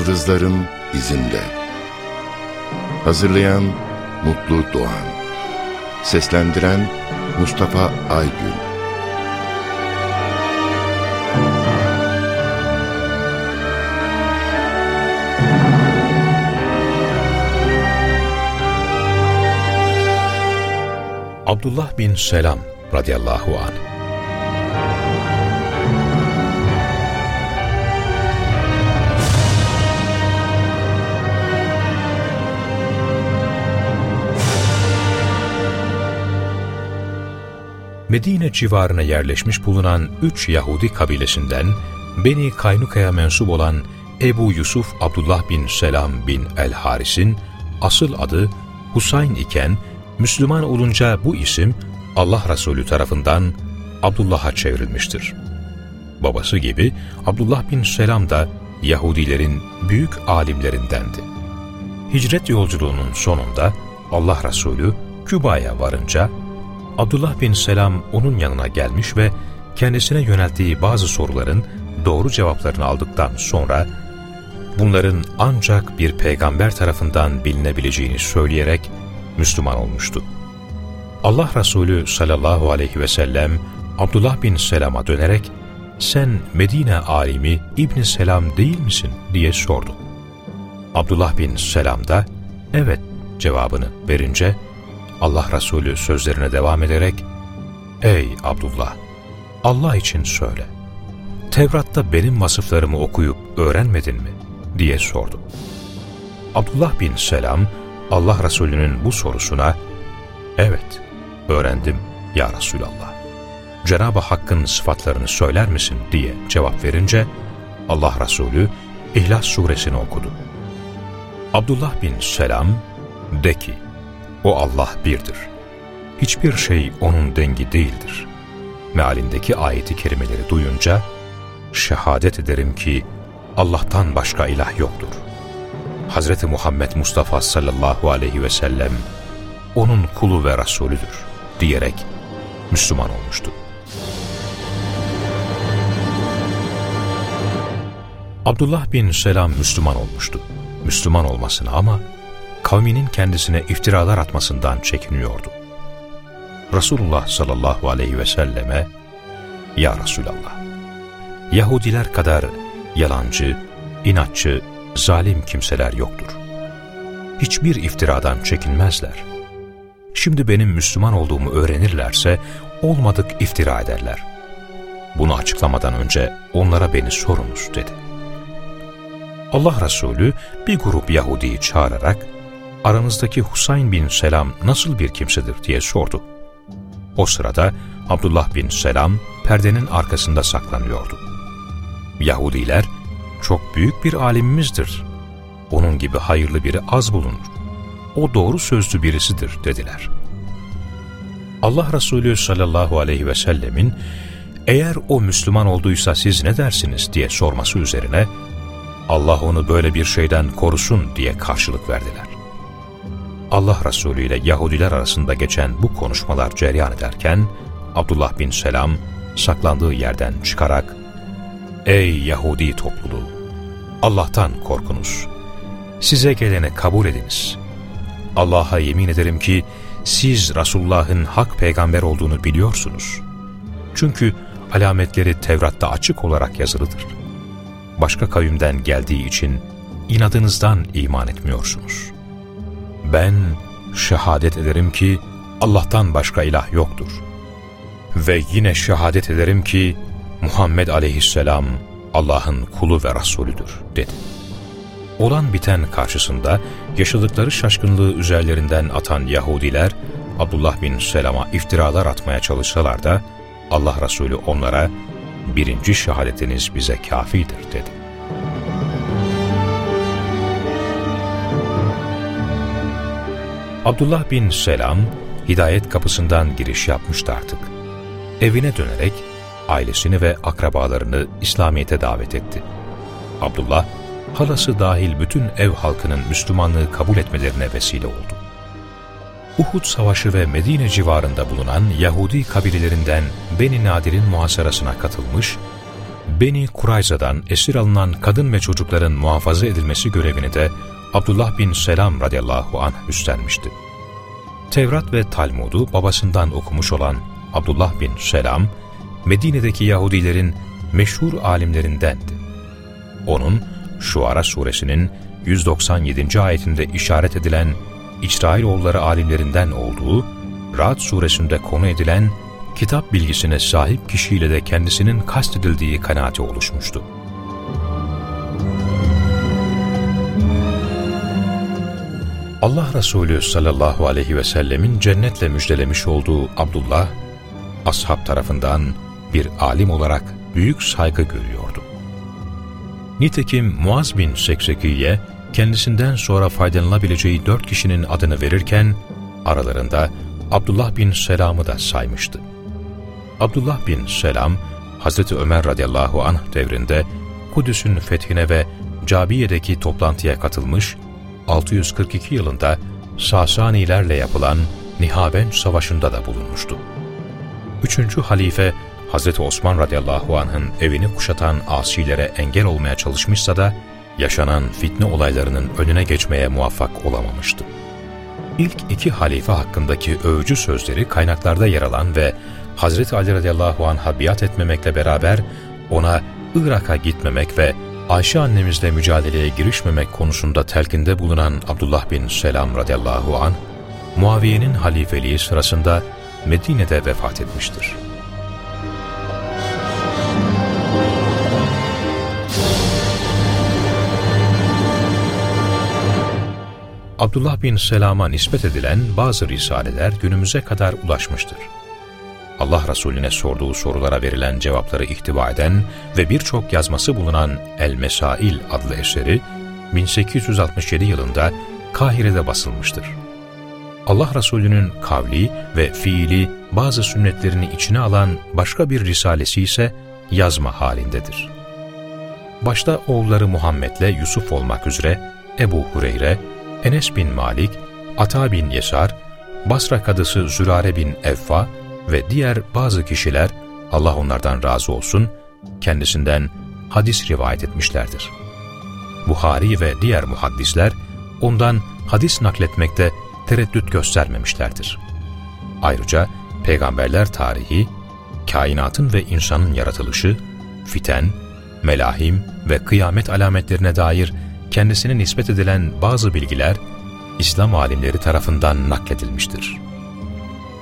Yıldızların izinde. Hazırlayan Mutlu Doğan. Seslendiren Mustafa Aygün. Abdullah bin Selam radıyallahu anh Medine civarına yerleşmiş bulunan üç Yahudi kabilesinden Beni Kaynuka'ya mensup olan Ebu Yusuf Abdullah bin Selam bin El-Haris'in asıl adı Husayn iken Müslüman olunca bu isim Allah Resulü tarafından Abdullah'a çevrilmiştir. Babası gibi Abdullah bin Selam da Yahudilerin büyük alimlerindendi. Hicret yolculuğunun sonunda Allah Resulü Küba'ya varınca Abdullah bin Selam onun yanına gelmiş ve kendisine yönelttiği bazı soruların doğru cevaplarını aldıktan sonra bunların ancak bir peygamber tarafından bilinebileceğini söyleyerek Müslüman olmuştu. Allah Resulü sallallahu aleyhi ve sellem Abdullah bin Selam'a dönerek sen Medine alimi İbn Selam değil misin diye sordu. Abdullah bin Selam da evet cevabını verince Allah Resulü sözlerine devam ederek Ey Abdullah! Allah için söyle. Tevrat'ta benim vasıflarımı okuyup öğrenmedin mi? diye sordu. Abdullah bin Selam Allah Resulü'nün bu sorusuna Evet, öğrendim ya Resulallah. Cenab-ı Hakk'ın sıfatlarını söyler misin diye cevap verince Allah Resulü İhlas suresini okudu. Abdullah bin Selam de ki o Allah birdir. Hiçbir şey O'nun dengi değildir. Mealindeki ayeti kerimeleri duyunca, şehadet ederim ki Allah'tan başka ilah yoktur. Hz. Muhammed Mustafa sallallahu aleyhi ve sellem, O'nun kulu ve Resulüdür diyerek Müslüman olmuştu. Abdullah bin Selam Müslüman olmuştu. Müslüman olmasına ama kavminin kendisine iftiralar atmasından çekiniyordu. Resulullah sallallahu aleyhi ve selleme, Ya Resulallah, Yahudiler kadar yalancı, inatçı, zalim kimseler yoktur. Hiçbir iftiradan çekinmezler. Şimdi benim Müslüman olduğumu öğrenirlerse olmadık iftira ederler. Bunu açıklamadan önce onlara beni sorunuz dedi. Allah Resulü bir grup Yahudi'yi çağırarak aranızdaki Husayn bin Selam nasıl bir kimsedir diye sordu. O sırada Abdullah bin Selam perdenin arkasında saklanıyordu. Yahudiler, çok büyük bir alimimizdir. Onun gibi hayırlı biri az bulunur. O doğru sözlü birisidir dediler. Allah Resulü sallallahu aleyhi ve sellemin eğer o Müslüman olduysa siz ne dersiniz diye sorması üzerine Allah onu böyle bir şeyden korusun diye karşılık verdiler. Allah Resulü ile Yahudiler arasında geçen bu konuşmalar cereyan ederken, Abdullah bin Selam saklandığı yerden çıkarak, Ey Yahudi topluluğu! Allah'tan korkunuz. Size gelene kabul ediniz. Allah'a yemin ederim ki siz Resulullah'ın hak peygamber olduğunu biliyorsunuz. Çünkü alametleri Tevrat'ta açık olarak yazılıdır. Başka kavimden geldiği için inadınızdan iman etmiyorsunuz.'' Ben şehadet ederim ki Allah'tan başka ilah yoktur. Ve yine şehadet ederim ki Muhammed aleyhisselam Allah'ın kulu ve Resulüdür dedi. Olan biten karşısında yaşadıkları şaşkınlığı üzerlerinden atan Yahudiler Abdullah bin Selam'a iftiralar atmaya çalışsalar da Allah Resulü onlara birinci şehadetiniz bize kafidir dedi. Abdullah bin Selam, hidayet kapısından giriş yapmıştı artık. Evine dönerek ailesini ve akrabalarını İslamiyet'e davet etti. Abdullah, halası dahil bütün ev halkının Müslümanlığı kabul etmelerine vesile oldu. Uhud Savaşı ve Medine civarında bulunan Yahudi kabilelerinden Beni Nadir'in muhasarasına katılmış, Beni Kurayza'dan esir alınan kadın ve çocukların muhafaza edilmesi görevini de Abdullah bin Selam radıyallahu anh üstlenmişti. Tevrat ve Talmud'u babasından okumuş olan Abdullah bin Selam, Medine'deki Yahudilerin meşhur alimlerindendi. Onun Şuara suresinin 197. ayetinde işaret edilen İsrailoğulları alimlerinden olduğu, Ra'd suresinde konu edilen kitap bilgisine sahip kişiyle de kendisinin kastedildiği kanaati oluşmuştu. Allah Resulü sallallahu aleyhi ve sellemin cennetle müjdelemiş olduğu Abdullah, ashab tarafından bir alim olarak büyük saygı görüyordu. Nitekim Muaz bin Seksekiye, kendisinden sonra faydalanılabileceği dört kişinin adını verirken, aralarında Abdullah bin Selam'ı da saymıştı. Abdullah bin Selam, Hazreti Ömer radıyallahu anh devrinde Kudüs'ün fethine ve Cabiye'deki toplantıya katılmış, 642 yılında Sasanilerle yapılan Nihaben Savaşı'nda da bulunmuştu. Üçüncü halife Hazreti Osman radıyallahu anh'ın evini kuşatan asilere engel olmaya çalışmışsa da yaşanan fitne olaylarının önüne geçmeye muvaffak olamamıştı. İlk iki halife hakkındaki övücü sözleri kaynaklarda yer alan ve Hazreti Ali radıyallahu anh'a biat etmemekle beraber ona Irak'a gitmemek ve Ayşe annemizle mücadeleye girişmemek konusunda telkinde bulunan Abdullah bin Selam radıyallahu an Muaviye'nin halifeliği sırasında Medine'de vefat etmiştir. Abdullah bin Selam'a nispet edilen bazı risaleler günümüze kadar ulaşmıştır. Allah Resulüne sorduğu sorulara verilen cevapları ihtiva eden ve birçok yazması bulunan El-Mesail adlı eseri 1867 yılında Kahire'de basılmıştır. Allah Resulü'nün kavli ve fiili bazı sünnetlerini içine alan başka bir risalesi ise yazma halindedir. Başta oğulları Muhammed'le Yusuf olmak üzere Ebu Hureyre, Enes bin Malik, Ata bin Yesar, Basra kadısı Zürare bin Evfa ve diğer bazı kişiler, Allah onlardan razı olsun, kendisinden hadis rivayet etmişlerdir. Buhari ve diğer muhaddisler, ondan hadis nakletmekte tereddüt göstermemişlerdir. Ayrıca peygamberler tarihi, kainatın ve insanın yaratılışı, fiten, melahim ve kıyamet alametlerine dair kendisine nispet edilen bazı bilgiler İslam alimleri tarafından nakledilmiştir.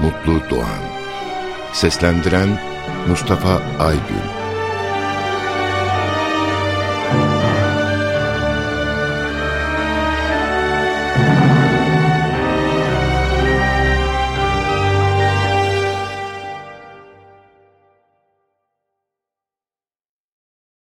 Mutlu Doğan. Seslendiren Mustafa Aygün